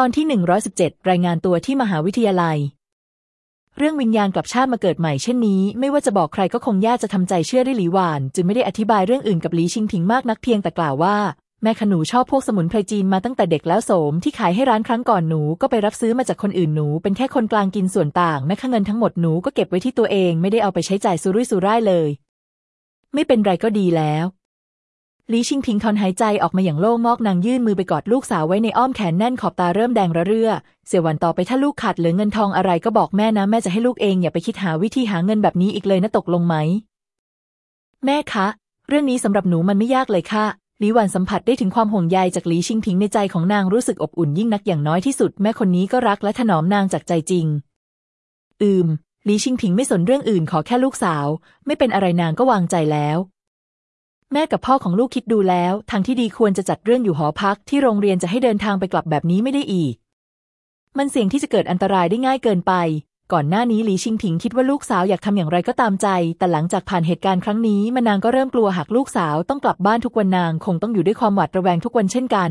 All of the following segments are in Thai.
ตอนที่ 117 รายงานตัวที่มหาวิทยาลัย เรื่องวิญญาณกลับชาติมาเกิดใหม่เช่นนี้ ไม่ว่าจะบอกใครก็คงยากจะทำใจเชื่อได้หลีหวาน จึงไม่ได้อธิบายเรื่องอื่นกับหลีชิงพิงมากนักเพียงแต่กล่าวว่า แม่ขนูชอบพวกสมุนไพรจีนมาตั้งแต่เด็กแล้วโสมที่ขายให้ร้านครั้งก่อนหนูก็ไปรับซื้อมาจากคนอื่นหนู เป็นแค่คนกลางกินส่วนต่างแม่ค่าเงินทั้งหมดหนูก็เก็บไว้ที่ตัวเองไม่ได้เอาไปใช้จ่ายสุรุ่ยสุร่ายเลย ไม่เป็นไรก็ดีแล้ว ลีชิงพิงถอนหายใจออกมาอย่างโล่งมอกนางยื่นมือไปกอดลูกสาวไว้ในอ้อมแขนแน่นขอบตาเริ่มแดงระเรื่อ เสียวันต่อไปถ้าลูกขาดเหลือเงินทองอะไรก็บอกแม่นะ แม่จะให้ลูกเองอย่าไปคิดหาวิธีหาเงินแบบนี้อีกเลยนะตกลงไหม แม่คะ เรื่องนี้สำหรับหนูมันไม่ยากเลยค่ะลีหวันสัมผัสได้ถึงความห่วงใยจากหลีชิงพิงในใจของนางรู้สึกอบอุ่นยิ่งนักอย่างน้อยที่สุดแม่คนนี้ก็รักและถนอมนางจากใจจริง อืมหลีชิงพิงไม่สนเรื่องอื่นขอแค่ลูกสาว ไม่เป็นอะไรนางก็วางใจแล้ว แม่กับพ่อของลูกคิดดูแล้ว ทางที่ดีควรจะจัดเรื่องอยู่หอพักที่โรงเรียนจะให้เดินทางไปกลับแบบนี้ไม่ได้อีก มันเสี่ยงที่จะเกิดอันตรายได้ง่ายเกินไป ก่อนหน้านี้หลีชิงผิงคิดว่าลูกสาวอยากทำอย่างไรก็ตามใจ แต่หลังจากผ่านเหตุการณ์ครั้งนี้มานางก็เริ่มกลัวหากลูกสาวต้องกลับบ้านทุกวันนางคงต้องอยู่ด้วยความหวาดระแวงทุกวันเช่นกัน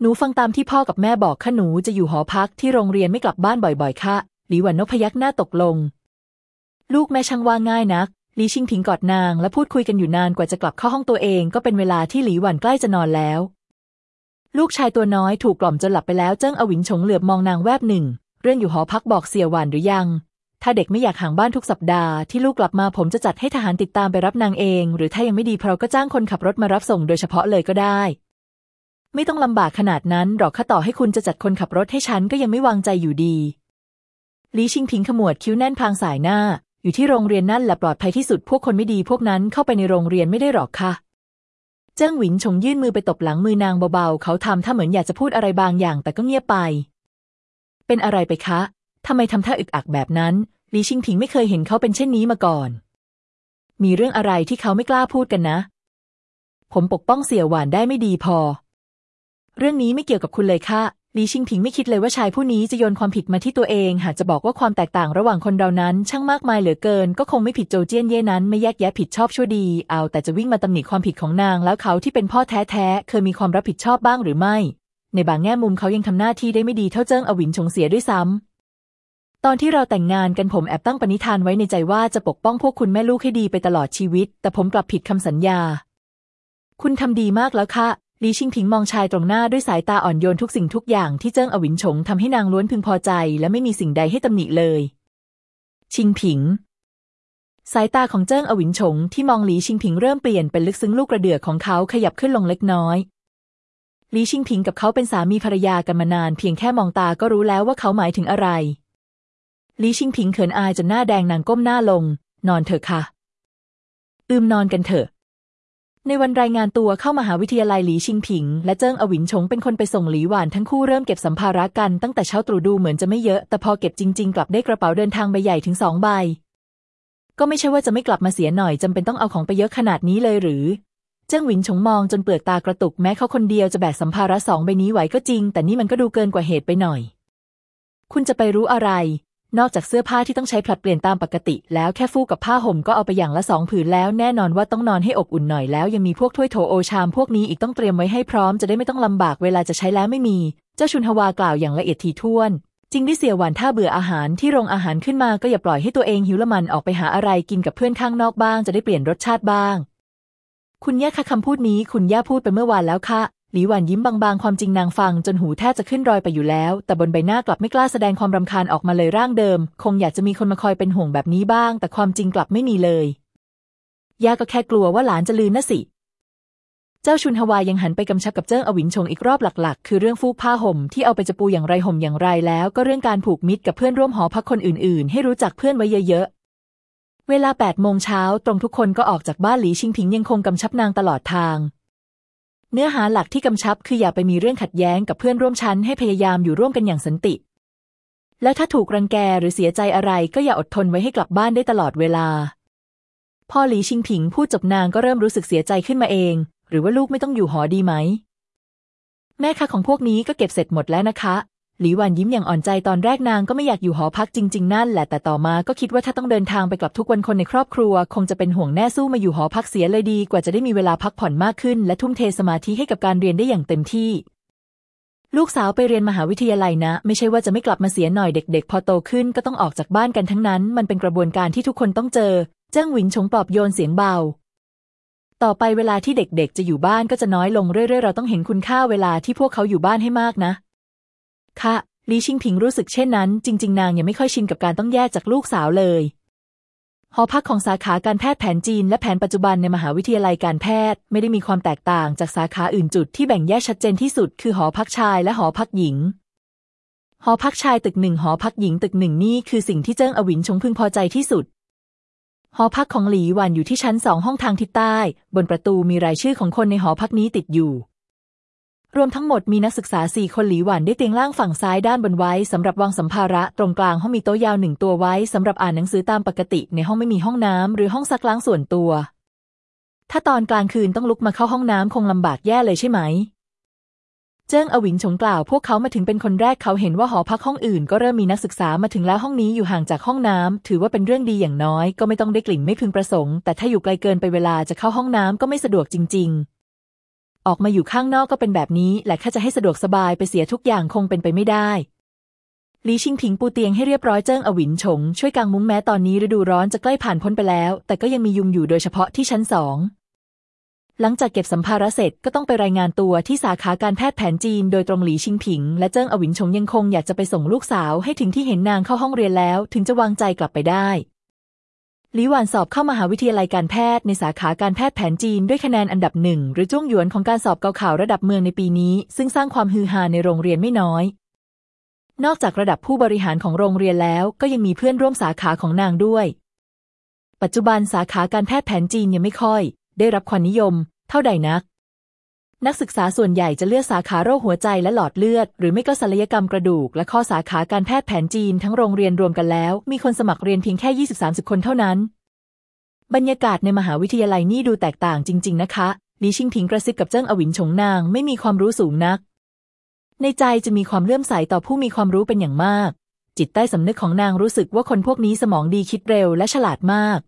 หนูฟังตามที่พ่อกับแม่บอกค่ะหนูจะอยู่หอพักที่โรงเรียนไม่กลับบ้านบ่อยๆ ค่ะ หลีหวันนพยักหน้าตกลง ลูกแม่ช่างว่าง่ายนัก ลีชิงผิงกอดนางและพูดคุยกันอยู่นานกว่าจะกลับเข้าห้องตัวเองก็เป็นเวลาที่หลีหวันใกล้จะนอนแล้ว ลูกชายตัวน้อยถูกกล่อมจนหลับไปแล้วเจิ้งอวินฉงเหลือบมองนางแวบหนึ่ง เรื่องอยู่หอพักบอกเสี่ยหวานหรือยัง ถ้าเด็กไม่อยากห่างบ้านทุกสัปดาห์ที่ลูกกลับมาผมจะจัดให้ทหารติดตามไปรับนางเอง หรือถ้ายังไม่ดีเราก็จ้างคนขับรถมารับส่งโดยเฉพาะเลยก็ได้ ไม่ต้องลำบากขนาดนั้นหรอกข้าต่อให้คุณจะจัดคนขับรถให้ฉันก็ยังไม่วางใจอยู่ดีลีชิงพิงขมวดคิ้วแน่นพางสายหน้า อยู่ที่โรงเรียนนั่นแหละปลอดภัยที่สุดพวกคนไม่ดีพวกนั้นเข้าไปในโรงเรียนไม่ได้หรอกค่ะ เจิ้งหวินชงยื่นมือไปตบหลังมือนางเบาๆ เขาทำถ้าเหมือนอยากจะพูดอะไรบางอย่างแต่ก็เงียบไป เป็นอะไรไปคะทำไมทำท่าอึกอักแบบนั้นลีชิงผิงไม่เคยเห็นเขาเป็นเช่นนี้มาก่อน มีเรื่องอะไรที่เขาไม่กล้าพูดกันนะ ผมปกป้องเสี่ยวหวานได้ไม่ดีพอ เรื่องนี้ไม่เกี่ยวกับคุณเลยค่ะ ลีชิงผิงไม่คิดเลยว่าชายผู้นี้จะโยนความผิดมาที่ตัวเอง หากจะบอกว่าความแตกต่างระหว่างคนเรานั้น ช่างมากมายเหลือเกิน ก็คงไม่ผิดโจเจี้ยนเย่นั้นไม่แยกแยะผิดชอบชั่วดี เอาแต่จะวิ่งมาตำหนิความผิดของนาง แล้วเขาที่เป็นพ่อแท้ๆเคยมีความรับผิดชอบบ้างหรือไม่ ในบางแง่มุมเขายังทำหน้าที่ได้ไม่ดีเท่าเจิ้งอวินชงเสียด้วยซ้ำตอนที่เราแต่งงานกันผมแอบตั้งปณิธานไว้ในใจว่าจะปกป้องพวกคุณแม่ลูกให้ดีไปตลอดชีวิต แต่ผมกลับผิดคำสัญญา คุณทำดีมากแล้วค่ะ ลีชิงผิงมองชายตรงหน้าด้วยสายตาอ่อนโยนทุกสิ่งทุกอย่างที่เจิ้งอวินฉงทำให้นางล้วนพึงพอใจ และไม่มีสิ่งใดให้ตำหนิเลย ชิงผิง สายตาของเจิ้งอวินฉงที่มองหลีชิงผิงเริ่มเปลี่ยนเป็นลึกซึ้งลูกกระเดือกของเขาขยับขึ้นลงเล็กน้อยหลีชิงผิงกับเขาเป็นสามีภรรยากันมานาน เพียงแค่มองตาก็รู้แล้วว่าเขาหมายถึงอะไรหลีชิงผิงเขินอายจนหน้าแดงนางก้มหน้าลง นอนเถอะค่ะ อืมนอนกันเถอะ ในวันรายงานตัวเข้ามหาวิทยาลัยหลีชิงผิง และเจิ้งอวินชงเป็นคนไปส่งหลีหวานทั้งคู่เริ่มเก็บสัมภาระกันตั้งแต่เช้าตรู่ดูเหมือนจะไม่เยอะ แต่พอเก็บจริง ๆ กลับได้กระเป๋าเดินทางใบใหญ่ถึงสองใบ ก็ไม่ใช่ว่าจะไม่กลับมาเสียหน่อยจำเป็นต้องเอาของไปเยอะขนาดนี้เลยหรือ เจิ้งหวินชงมองจนเปลือกตากระตุกแม้เขาคนเดียวจะแบกสัมภาระสองใบนี้ไหวก็จริง แต่นี่มันก็ดูเกินกว่าเหตุไปหน่อย คุณจะไปรู้อะไร นอกจากเสื้อผ้าที่ต้องใช้ผลัดเปลี่ยนตามปกติ แล้วแค่ฟูกกับผ้าห่มก็เอาไปอย่างละสองผืนแล้ว แน่นอนว่าต้องนอนให้อบอุ่นหน่อยแล้ว ยังมีพวกถ้วยโถโอชามพวกนี้อีกต้องเตรียมไว้ให้พร้อมจะได้ไม่ต้องลำบากเวลาจะใช้แล้วไม่มี เจ้าชุนฮวากล่าวอย่างละเอียดถี่ถ้วนจริงที่เสียหวานถ้าเบื่ออาหารที่โรงอาหารขึ้นมาก็อย่าปล่อยให้ตัวเองหิวละมันออกไปหาอะไรกินกับเพื่อนข้างนอกบ้างจะได้เปลี่ยนรสชาติบ้าง คุณย่าคะคำพูดนี้คุณย่าพูดไปเมื่อวานแล้วค่ะ หลีหวันยิ้มบางๆ ความจริงนางฟังจนหูแทบจะขึ้นรอยไปอยู่แล้ว แต่บนใบหน้ากลับไม่กล้าแสดงความรำคาญออกมาเลยร่างเดิม คงอยากจะมีคนมาคอยเป็นห่วงแบบนี้บ้าง แต่ความจริงกลับไม่มีเลยย่าก็แค่กลัวว่าหลานจะลืมนะสิ เจ้าชุนฮวายังหันไปกำชับกับเจิ้งอวินชงอีกรอบหลักๆ คือเรื่องฟูกผ้าห่มที่เอาไปจะปูอย่างไรห่มอย่างไรแล้ว ก็เรื่องการผูกมิตรกับเพื่อนร่วมหอพักคนอื่นๆ ให้รู้จักเพื่อนไว้เยอะๆ เวลาแปดโมงเช้าตรงทุกคนก็ออกจากบ้านหลีชิงผิงยังคงกำชับนางตลอดทาง เนื้อหาหลักที่กำชับคืออย่าไปมีเรื่องขัดแย้งกับเพื่อนร่วมชั้นให้พยายามอยู่ร่วมกันอย่างสันติ และถ้าถูกรังแกหรือเสียใจอะไรก็อย่าอดทนไว้ให้กลับบ้านได้ตลอดเวลาพ่อหลีชิงผิงพูดจบนางก็เริ่มรู้สึกเสียใจขึ้นมาเอง หรือว่าลูกไม่ต้องอยู่หอดีไหม แม่ค้าของพวกนี้ก็เก็บเสร็จหมดแล้วนะคะ หลีหวันยิ้มอย่างอ่อนใจตอนแรกนางก็ไม่อยากอยู่หอพักจริง ๆ นั่นแหละแต่ต่อมาก็คิดว่าถ้าต้องเดินทางไปกลับทุกวันคนในครอบครัว คงจะเป็นห่วงแน่สู้มาอยู่หอพักเสียเลยดี กว่าจะได้มีเวลาพักผ่อนมากขึ้น และทุ่มเทสมาธิให้กับการเรียนได้อย่างเต็มที่ ลูกสาวไปเรียนมหาวิทยาลัยนะ ไม่ใช่ว่าจะไม่กลับมาเสียหน่อยเด็ก ๆ พอโตขึ้นก็ต้องออกจากบ้านกันทั้งนั้น มันเป็นกระบวนการที่ทุกคนต้องเจอ เจิ้งหวินชงปลอบโยนเสียงเบาต่อไปเวลาที่เด็กๆ จะอยู่บ้านก็จะน้อยลงเรื่อยๆ เราต้องเห็นคุณค่าเวลาที่พวกเขาอยู่บ้านให้มากนะ ค่ะลีชิงผิงรู้สึกเช่นนั้น จริง ๆ นางยังไม่ค่อยชินกับการต้องแยกจากลูกสาวเลยหอพักของสาขาการแพทย์แผนจีนและแผนปัจจุบันในมหาวิทยาลัยการแพทย์ ไม่ได้มีความแตกต่างจากสาขาอื่นจุดที่แบ่งแยกชัดเจนที่สุดคือหอพักชายและหอพักหญิง หอพักชายตึกหนึ่งหอพักหญิงตึกหนึ่งนี่คือสิ่งที่เจิ้งอวินชงพึงพอใจที่สุด หอพักของหลีหวันอยู่ที่ชั้นสองห้องทางทิศใต้ บนประตูมีรายชื่อของคนในหอพักนี้ติดอยู่ รวมทั้งหมดมีนักศึกษาสี่คนหลีหวันได้เตียงล่างฝั่งซ้ายด้านบนไว้สำหรับวางสัมภาระตรงกลางห้องมีโต๊ะยาวหนึ่งตัวไว้สำหรับอ่านหนังสือตามปกติในห้องไม่มีห้องน้ำหรือห้องซักล้างส่วนตัว ถ้าตอนกลางคืนต้องลุกมาเข้าห้องน้ำคงลำบากแย่เลยใช่ไหม เจิ้งอวินชงกล่าวพวกเขามาถึงเป็นคนแรกเขาเห็นว่าหอพักห้องอื่น ก็เริ่มมีนักศึกษามาถึงแล้วห้องนี้อยู่ห่างจากห้องน้ำถือว่าเป็นเรื่องดีอย่างน้อย ก็ไม่ต้องได้กลิ่นไม่พึงประสงค์แต่ถ้าอยู่ไกลเกินไปเวลาจะเข้าห้องน้ำก็ไม่สะดวกจริง ๆ ออกมาอยู่ข้างนอกก็เป็นแบบนี้แหละถ้าจะให้สะดวกสบายไปเสียทุกอย่างคงเป็นไปไม่ได้ลีชิงผิงปูเตียงให้เรียบร้อยเจิ้งอวินชงช่วยกางมุ้งแม้ตอนนี้ฤดูร้อนจะใกล้ผ่านพ้นไปแล้ว แต่ก็ยังมียุงอยู่โดยเฉพาะที่ชั้นสองหลังจากเก็บสัมภาระเสร็จก็ต้องไปรายงานตัวที่สาขาการแพทย์แผนจีน โดยตรงหลีชิงผิง และเจิ้งอวินชงยังคงอยากจะไปส่งลูกสาวให้ถึงที่เห็นนางเข้าห้องเรียนแล้ว ถึงจะวางใจกลับไปได้ หลีหวานสอบเข้ามหาวิทยาลัยการแพทย์ในสาขาการแพทย์แผนจีนด้วยคะแนนอันดับหนึ่งหรือจ้วงหยวนของการสอบเกาข่าวระดับเมืองในปีนี้ ซึ่งสร้างความฮือฮาในโรงเรียนไม่น้อย นอกจากระดับผู้บริหารของโรงเรียนแล้วก็ยังมีเพื่อนร่วมสาขาของนางด้วย ปัจจุบันสาขาการแพทย์แผนจีนยังไม่ค่อย ได้รับความนิยม เท่าใดนัก นักศึกษาส่วนใหญ่จะเลือกสาขาโรคหัวใจและหลอดเลือด หรือไม่ก็ศัลยกรรมกระดูก และข้อสาขาการแพทย์แผนจีนทั้งโรงเรียนรวมกันแล้ว มีคนสมัครเรียนเพียงแค่ 20-30 คนเท่านั้น บรรยากาศในมหาวิทยาลัยนี่ดูแตกต่างจริง ๆ นะคะลีชิงพิงกระซิบกับเจิ้งอวินชงนางไม่มีความรู้สูงนัก ในใจจะมีความเลื่อมใสต่อผู้มีความรู้เป็นอย่างมาก จิตใต้สำนึกของนางรู้สึกว่าคนพวกนี้สมองดีคิดเร็วและฉลาดมาก